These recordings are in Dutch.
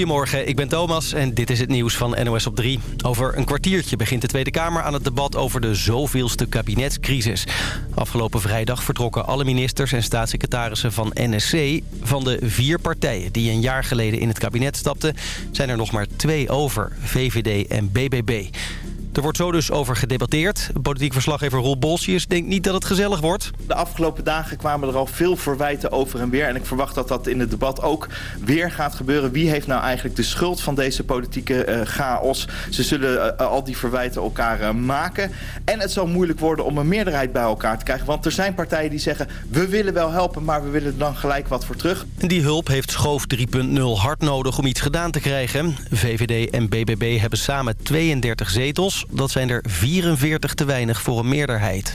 Goedemorgen, ik ben Thomas en dit is het nieuws van NOS op 3. Over een kwartiertje begint de Tweede Kamer aan het debat over de zoveelste kabinetscrisis. Afgelopen vrijdag vertrokken alle ministers en staatssecretarissen van NSC. Van de vier partijen die een jaar geleden in het kabinet stapten... zijn er nog maar twee over, VVD en BBB. Er wordt zo dus over gedebatteerd. Politiek verslaggever Roel Bolsius denkt niet dat het gezellig wordt. De afgelopen dagen kwamen er al veel verwijten over en weer. En ik verwacht dat dat in het debat ook weer gaat gebeuren. Wie heeft nou eigenlijk de schuld van deze politieke uh, chaos? Ze zullen uh, al die verwijten elkaar uh, maken. En het zal moeilijk worden om een meerderheid bij elkaar te krijgen. Want er zijn partijen die zeggen... we willen wel helpen, maar we willen er dan gelijk wat voor terug. En die hulp heeft Schoof 3.0 hard nodig om iets gedaan te krijgen. VVD en BBB hebben samen 32 zetels. Dat zijn er 44 te weinig voor een meerderheid.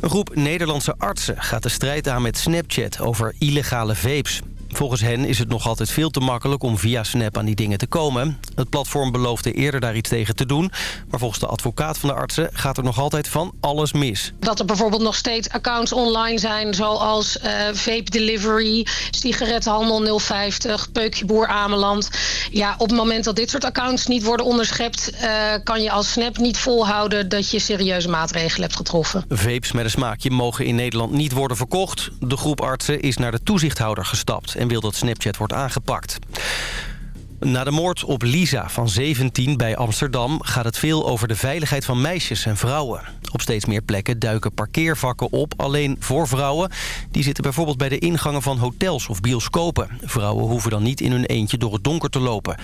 Een groep Nederlandse artsen gaat de strijd aan met Snapchat over illegale vapes. Volgens hen is het nog altijd veel te makkelijk om via Snap aan die dingen te komen. Het platform beloofde eerder daar iets tegen te doen. Maar volgens de advocaat van de artsen gaat er nog altijd van alles mis. Dat er bijvoorbeeld nog steeds accounts online zijn... zoals uh, Vape Delivery, Sigarettenhandel 050, Peukje Boer Ameland. Ja, op het moment dat dit soort accounts niet worden onderschept... Uh, kan je als Snap niet volhouden dat je serieuze maatregelen hebt getroffen. Vapes met een smaakje mogen in Nederland niet worden verkocht. De groep artsen is naar de toezichthouder gestapt en wil dat Snapchat wordt aangepakt. Na de moord op Lisa van 17 bij Amsterdam gaat het veel over de veiligheid van meisjes en vrouwen. Op steeds meer plekken duiken parkeervakken op, alleen voor vrouwen. Die zitten bijvoorbeeld bij de ingangen van hotels of bioscopen. Vrouwen hoeven dan niet in hun eentje door het donker te lopen.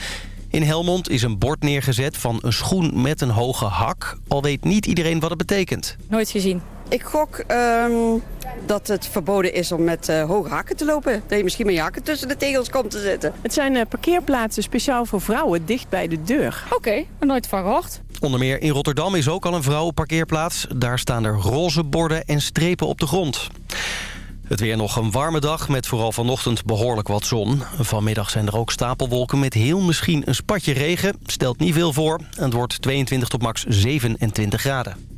In Helmond is een bord neergezet van een schoen met een hoge hak. Al weet niet iedereen wat het betekent. Nooit gezien. Ik gok um, dat het verboden is om met uh, hoge hakken te lopen. Dat je misschien met je hakken tussen de tegels komt te zitten. Het zijn uh, parkeerplaatsen speciaal voor vrouwen dicht bij de deur. Oké, okay, nooit van gehoord. Onder meer in Rotterdam is ook al een vrouwenparkeerplaats. Daar staan er roze borden en strepen op de grond. Het weer nog een warme dag met vooral vanochtend behoorlijk wat zon. Vanmiddag zijn er ook stapelwolken met heel misschien een spatje regen. Stelt niet veel voor. Het wordt 22 tot max 27 graden.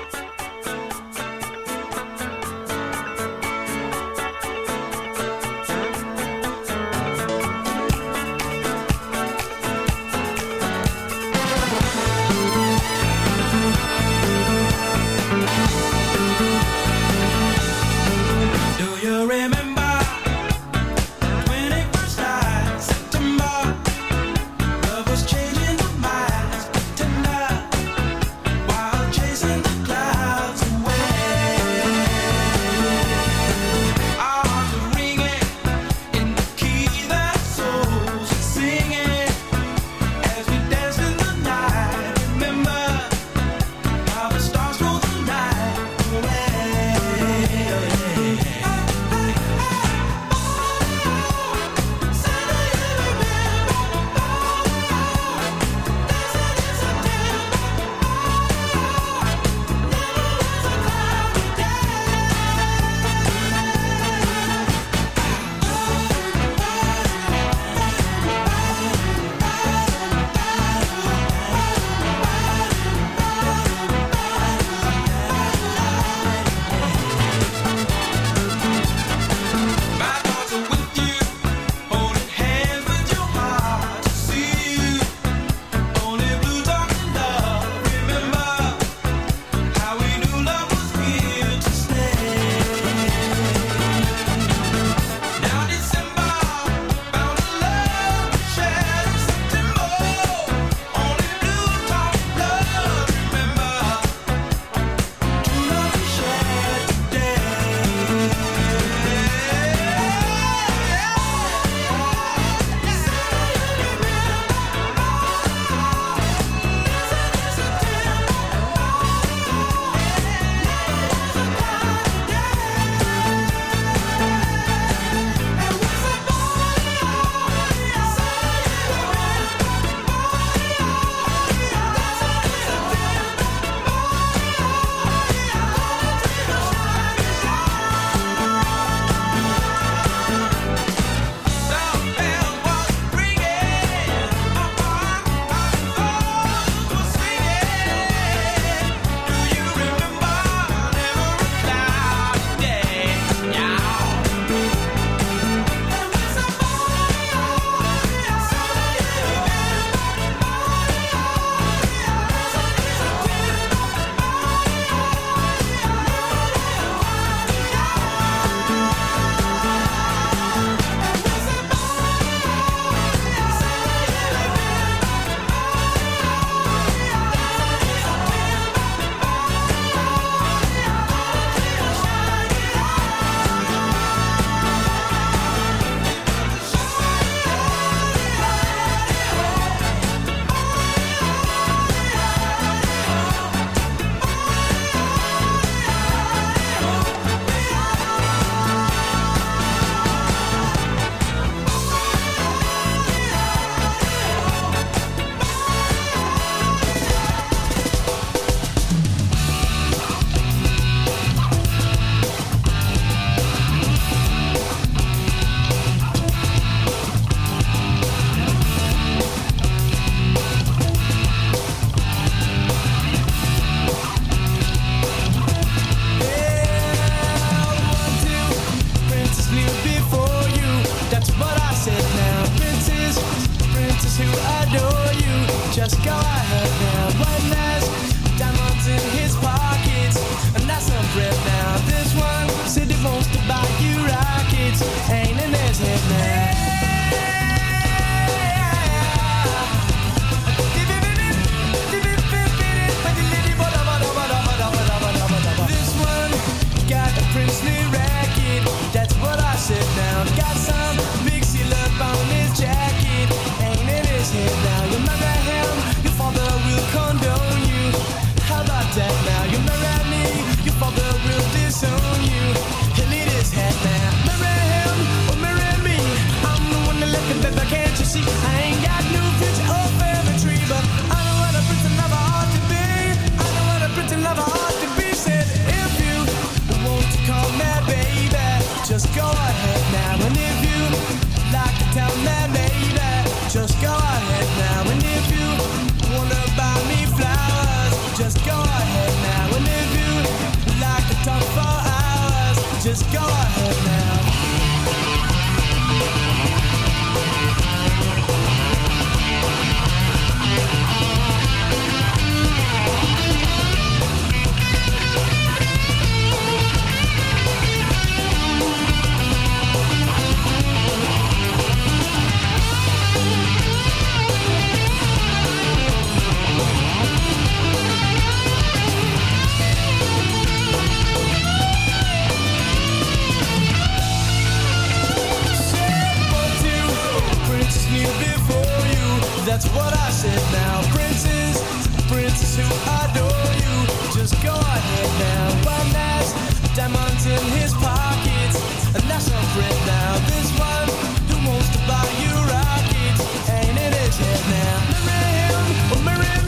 In his pockets, and that's a friend now. This one who wants to buy you rockets ain't in his head now. Him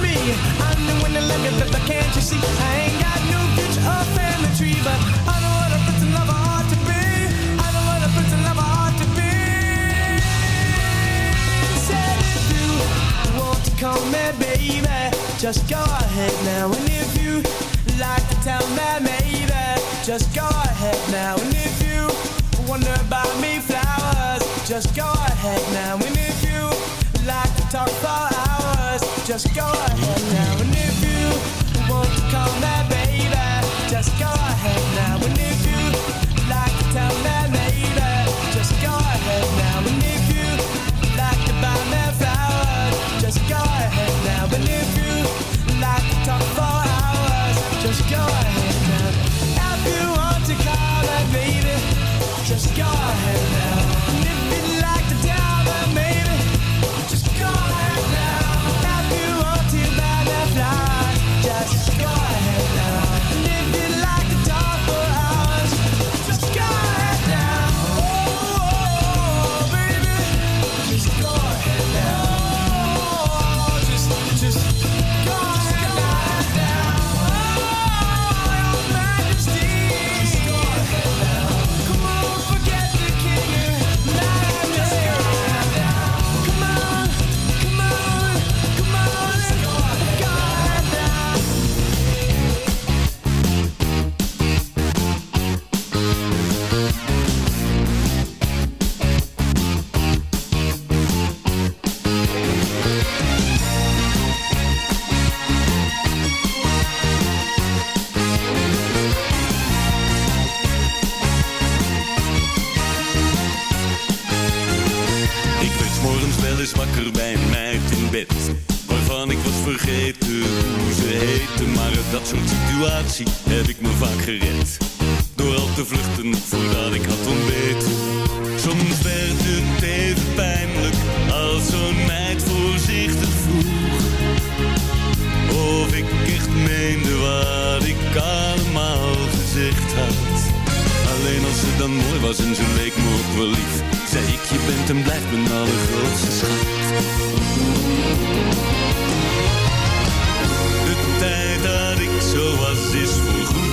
me. I'm me, but can't you see? I ain't got no future tree, but I know what to be. I know what to be. If you want to come mad, baby, just go ahead now. And if you like to tell me, just go ahead now. And if you wonder about me, flowers, just go ahead now. And if you like to talk for hours, just go ahead now. Te vluchten voordat ik had ontbeten. Soms werd het even pijnlijk Als zo'n meid voorzichtig vroeg. Of ik echt meende wat ik allemaal gezegd had. Alleen als ze dan mooi was en ze leek me wel lief Zei ik, je bent en blijft mijn allergrootste schat. De tijd dat ik zo was is voorgoed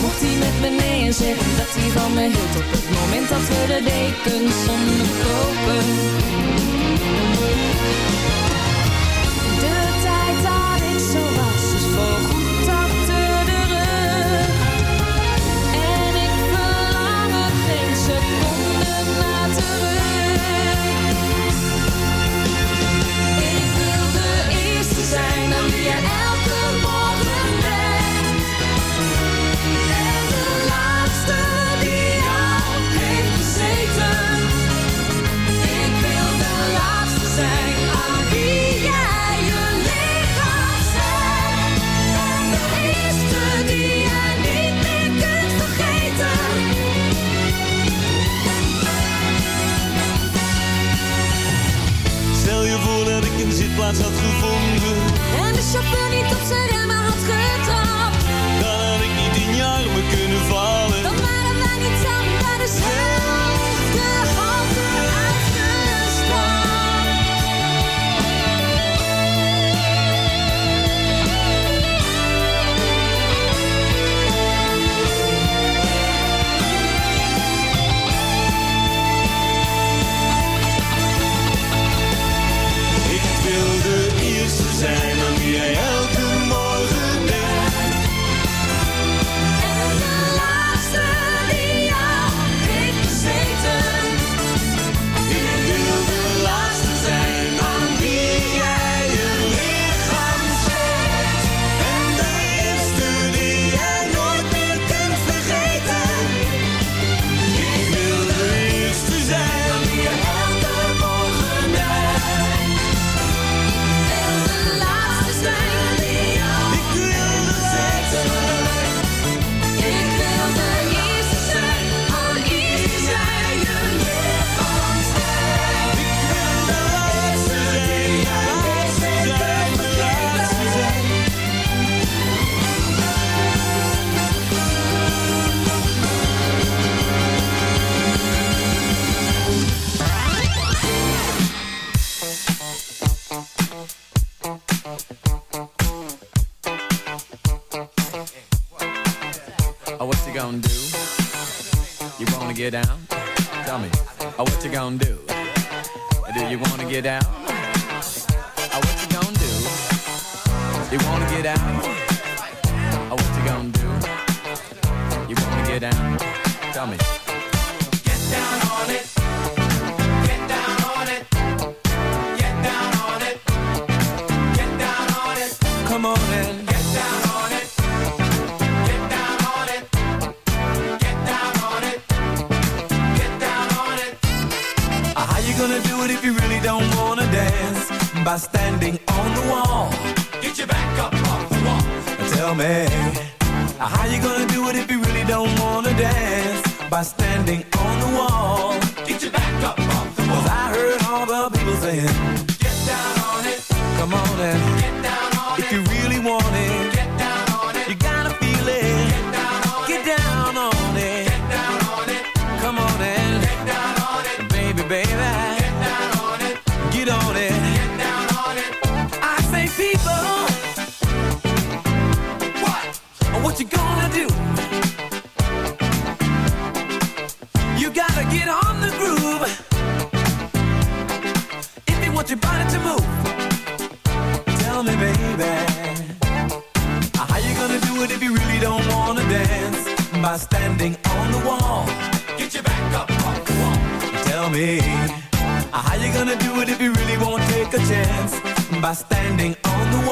mocht hij met me en zeggen dat hij van me hield Op het moment dat we de dekens onderkopen De tijd dat ik zo was is voorgoed Een zitplaats had gevonden. En de chauffeur niet op zijn How you gonna do it if you really won't take a chance? By standing on the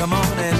Come on and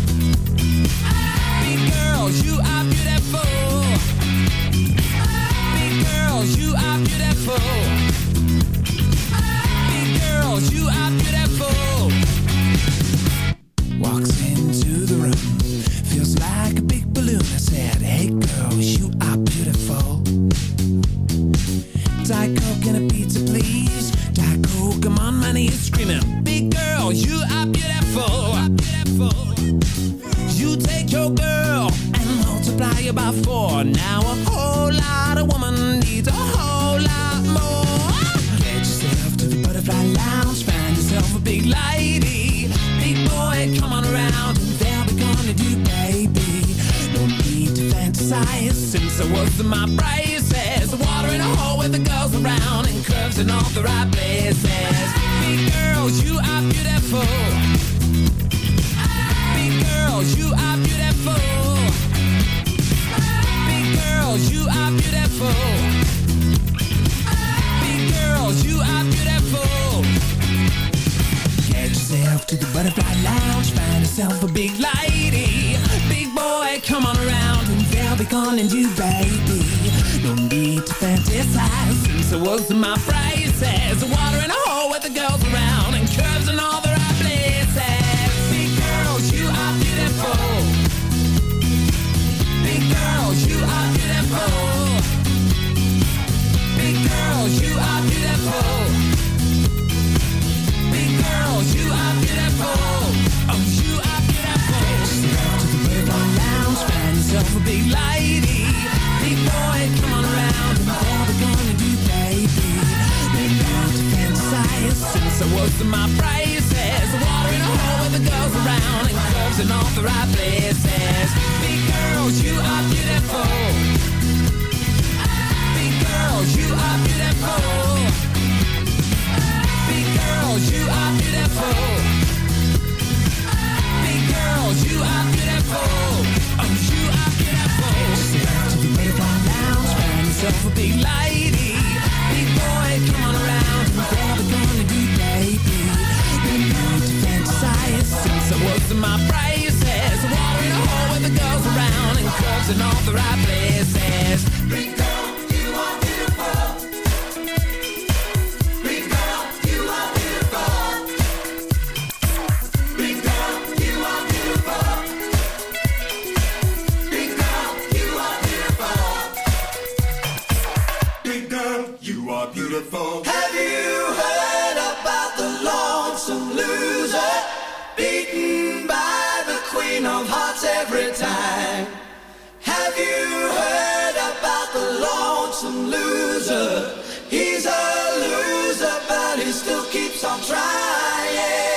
girls, you are beautiful. Big girls, you are beautiful. most of my prices. Water in a hole with the girls around and curves in all the right places. Big girls, you are beautiful. Big girls, you are beautiful. Big girls, you are beautiful. Big girls, you are beautiful. Oh, you are beautiful. Step to the Wavon Lounge, find yourself a big light was my braces. Walking home with the girls around and curves in all the right places. keeps on trying.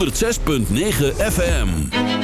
106.9 FM.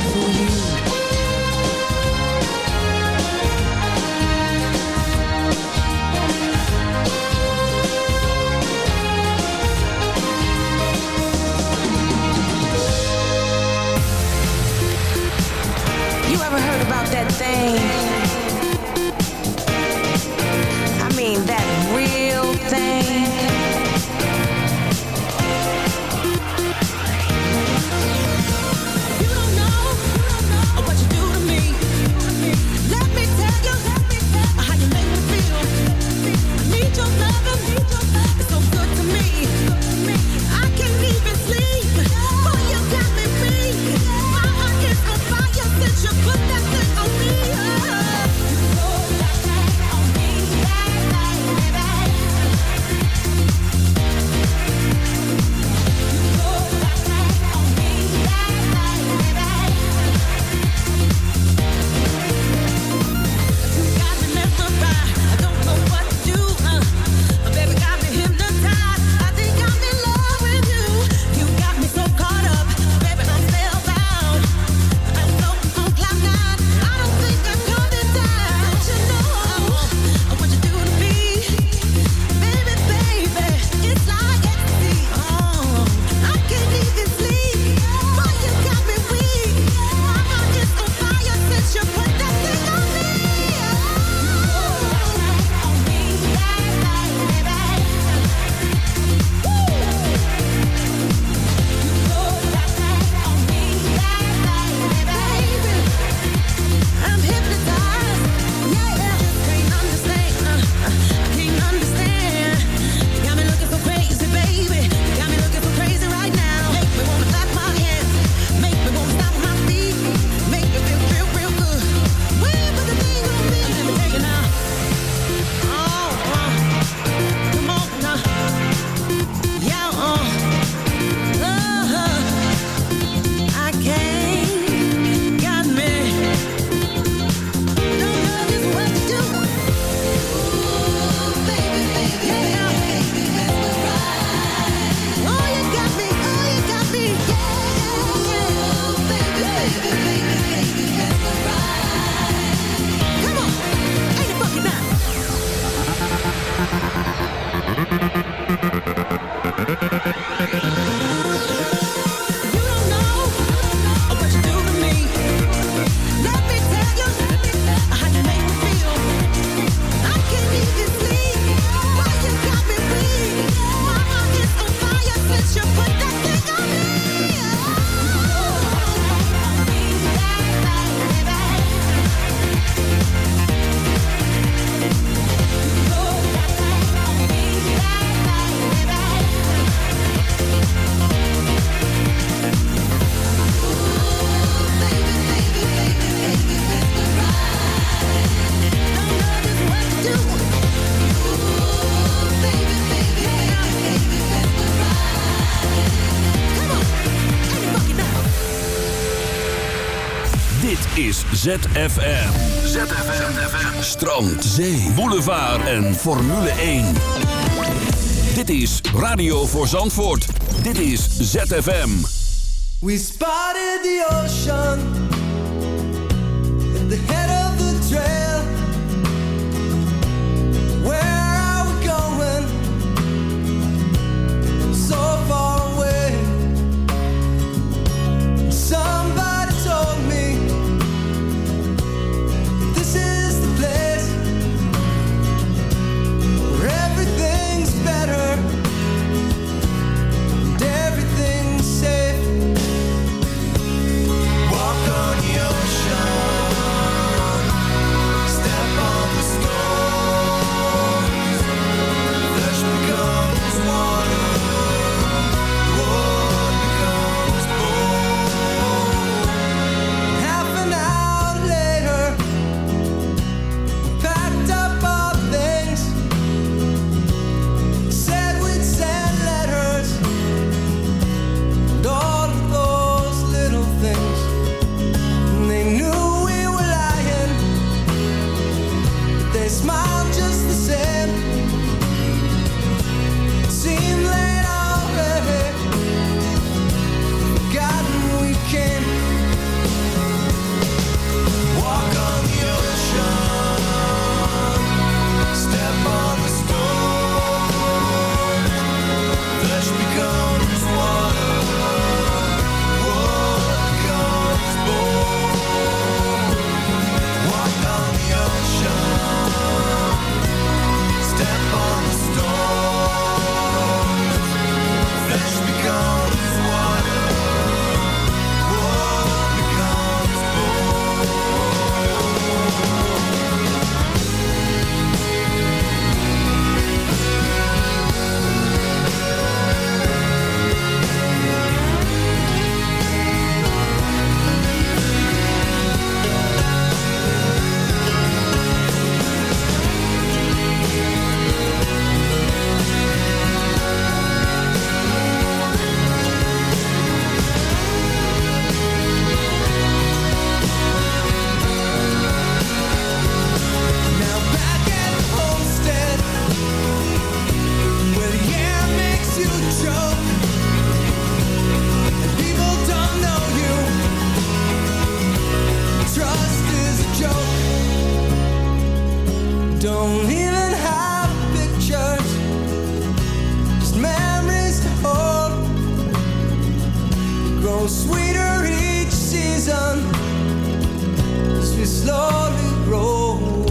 change ZFM. ZFM. ZFM. Strand, zee, boulevard en Formule 1. Dit is Radio voor Zandvoort. Dit is ZFM. We spotted the ocean. grow sweeter each season as we slowly grow.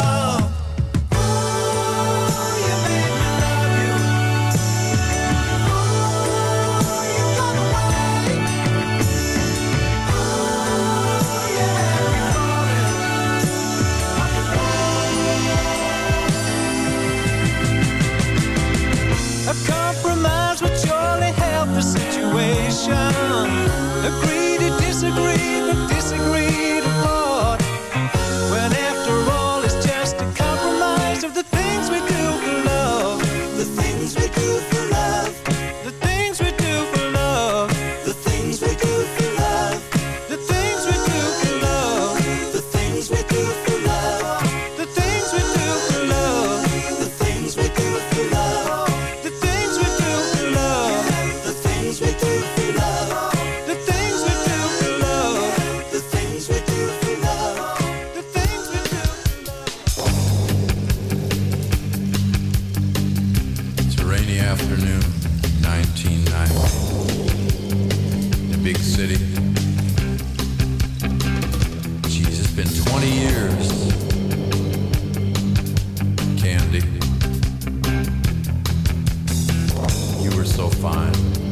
Fine.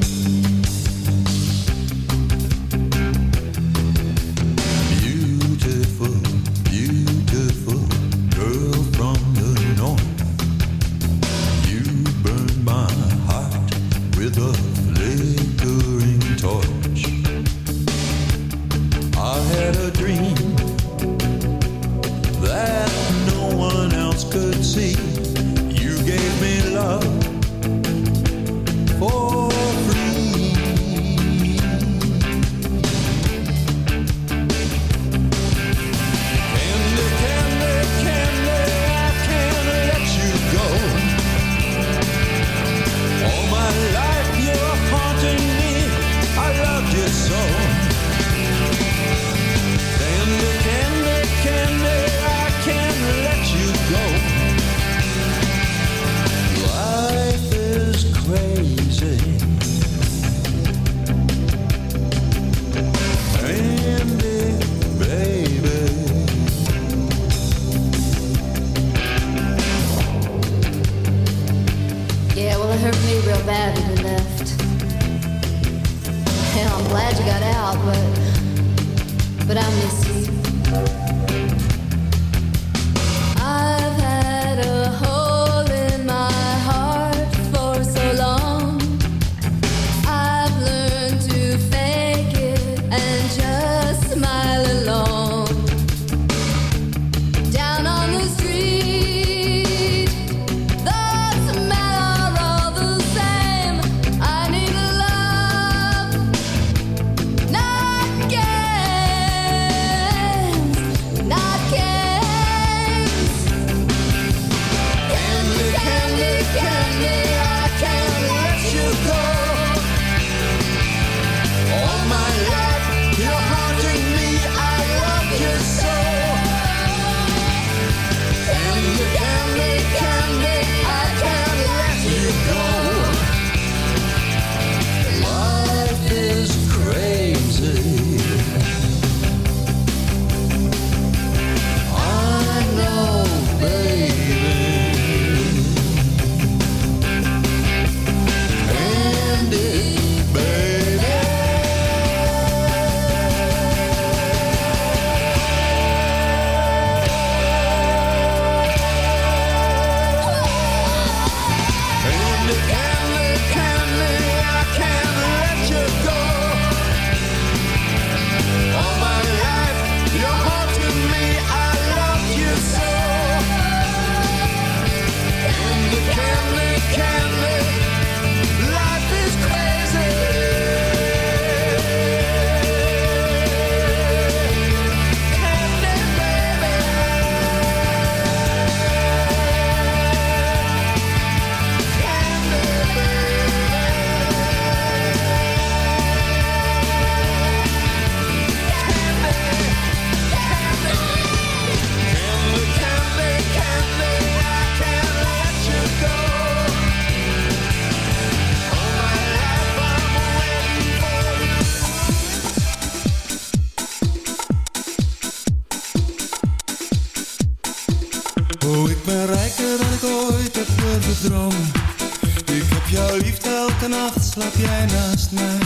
Ik heb jou lief, elke nacht, slaap jij naast mij.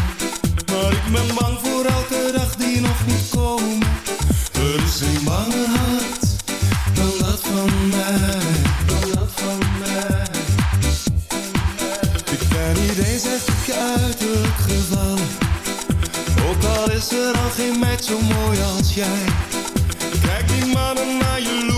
Maar ik ben bang voor elke dag die nog moet komen. Er is een bange hart dan dat van mij Dan dat van mij. Ik ben niet eens echt op je uiterlijk gevallen. Ook al is er al geen meid zo mooi als jij. Kijk die mannen naar je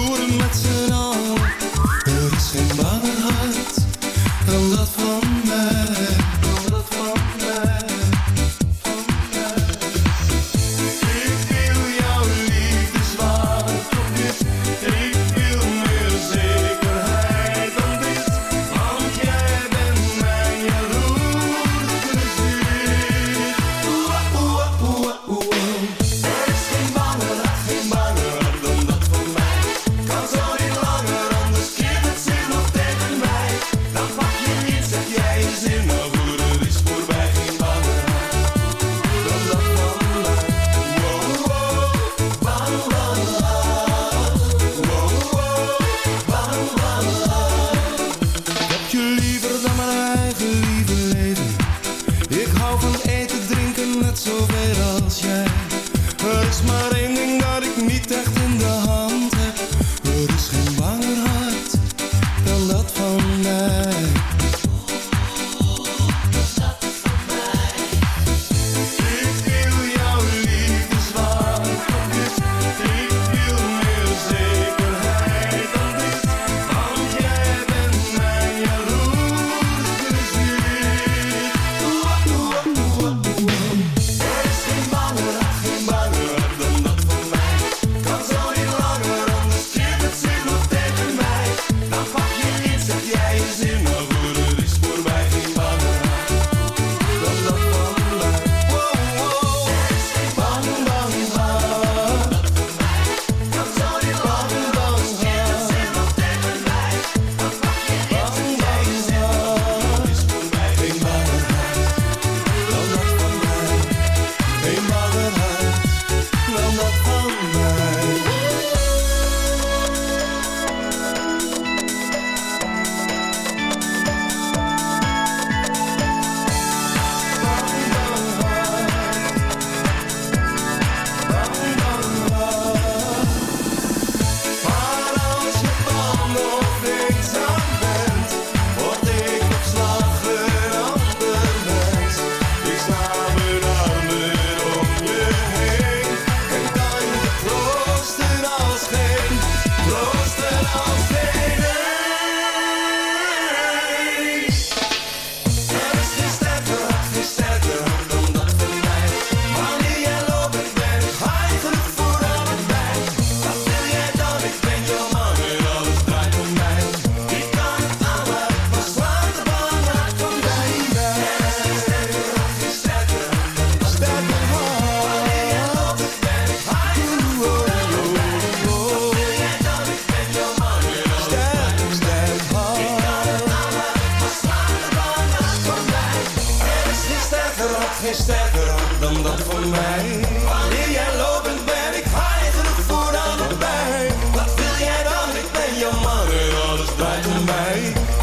mij.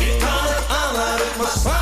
Ik kan het aan, maar.